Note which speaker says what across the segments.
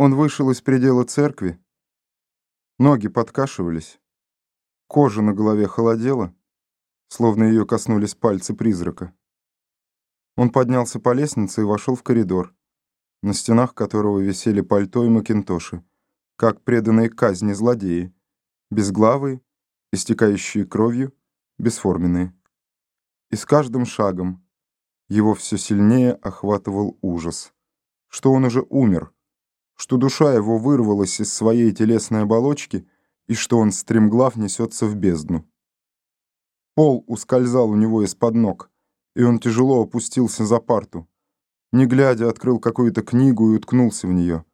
Speaker 1: Он вышел из предела церкви. Ноги подкашивались. Кожа на голове холодела, словно ее коснулись пальцы призрака. Он поднялся по лестнице и вошел в коридор, на стенах которого висели пальто и макинтоши, как преданные казни злодеи, безглавые, истекающие кровью, бесформенные. И с каждым шагом его все сильнее охватывал ужас, что он уже умер, что душа его вырвалась из своей телесной оболочки и что он стремглав несется в бездну. Пол ускользал у него из-под ног, и он тяжело опустился за парту. Не глядя, открыл какую-то книгу и уткнулся в нее.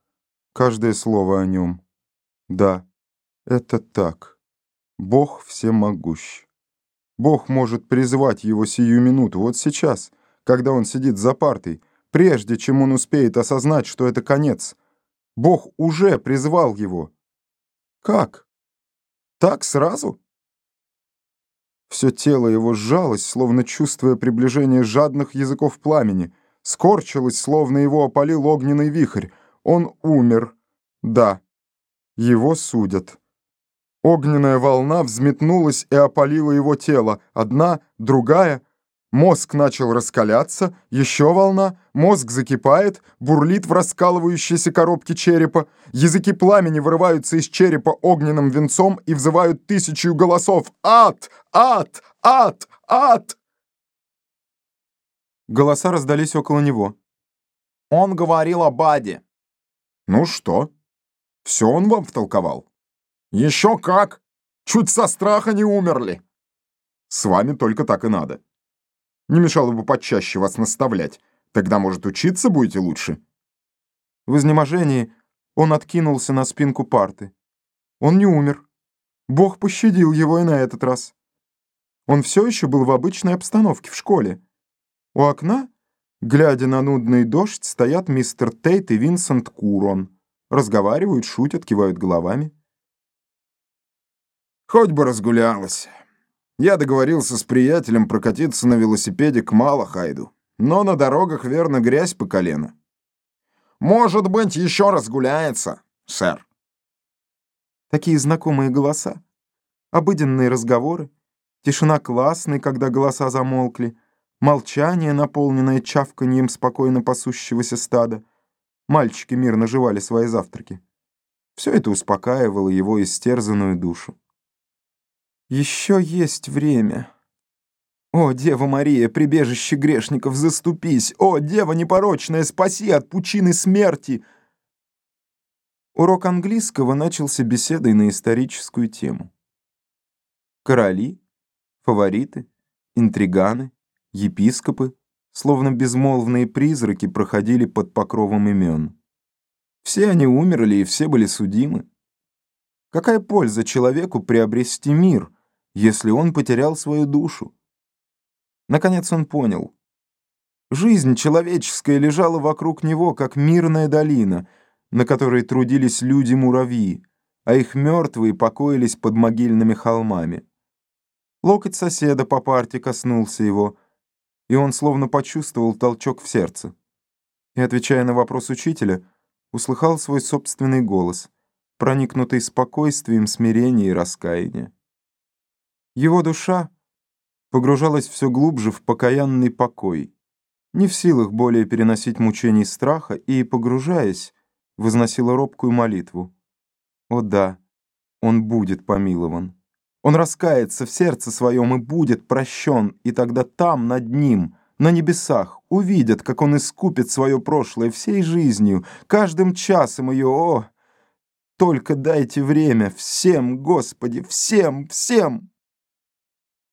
Speaker 1: Каждое слово о нем. Да, это так. Бог всемогущ. Бог может призвать его сию минуту, вот сейчас, когда он сидит за партой, прежде чем он успеет осознать, что это конец — Бог уже призвал его. Как? Так сразу? Все тело его сжалось, словно чувствуя приближение жадных языков пламени, скорчилось, словно его опалил огненный вихрь. Он умер. Да, его судят. Огненная волна взметнулась и опалила его тело. Одна, другая — Мозг начал раскаляться, еще волна, мозг закипает, бурлит в раскалывающейся коробке черепа, языки пламени вырываются из черепа огненным венцом и взывают тысячу голосов «Ад! Ад! Ад! Ад!» Голоса раздались около него.
Speaker 2: Он говорил о Баде.
Speaker 1: «Ну что? Все он вам втолковал?»
Speaker 2: «Еще как! Чуть со страха не умерли!»
Speaker 1: «С вами только так и надо». Не мешало бы почаще вас наставлять. Тогда, может, учиться будете лучше?» В изнеможении он откинулся на спинку парты. Он не умер. Бог пощадил его и на этот раз. Он все еще был в обычной обстановке в школе. У окна, глядя на нудный дождь, стоят мистер Тейт и Винсент Курон. Разговаривают, шутят, кивают головами.
Speaker 2: «Хоть бы разгулялась». Я договорился с приятелем прокатиться на велосипеде к Малахайду, но на дорогах, верно, грязь по колено. Может быть, еще раз гуляется, сэр.
Speaker 1: Такие знакомые голоса, обыденные разговоры, тишина классной, когда голоса замолкли, молчание, наполненное чавканьем спокойно пасущегося стада. Мальчики мирно жевали свои завтраки. Все это успокаивало его истерзанную душу. Еще есть время. О, Дева Мария, прибежище грешников, заступись! О, Дева непорочная, спаси от пучины смерти!» Урок английского начался беседой на историческую тему. Короли, фавориты, интриганы, епископы, словно безмолвные призраки, проходили под покровом имен. Все они умерли, и все были судимы. Какая польза человеку приобрести мир, если он потерял свою душу. Наконец он понял. Жизнь человеческая лежала вокруг него, как мирная долина, на которой трудились люди-муравьи, а их мертвые покоились под могильными холмами. Локоть соседа по парте коснулся его, и он словно почувствовал толчок в сердце. И, отвечая на вопрос учителя, услыхал свой собственный голос, проникнутый спокойствием, смирения и раскаяния. Его душа погружалась все глубже в покаянный покой, не в силах более переносить мучений страха и, погружаясь, возносила робкую молитву. О да, он будет помилован. Он раскается в сердце своем и будет прощен, и тогда там, над ним, на небесах, увидят, как он искупит свое прошлое всей жизнью, каждым часом ее, о! Только дайте время всем, Господи, всем, всем!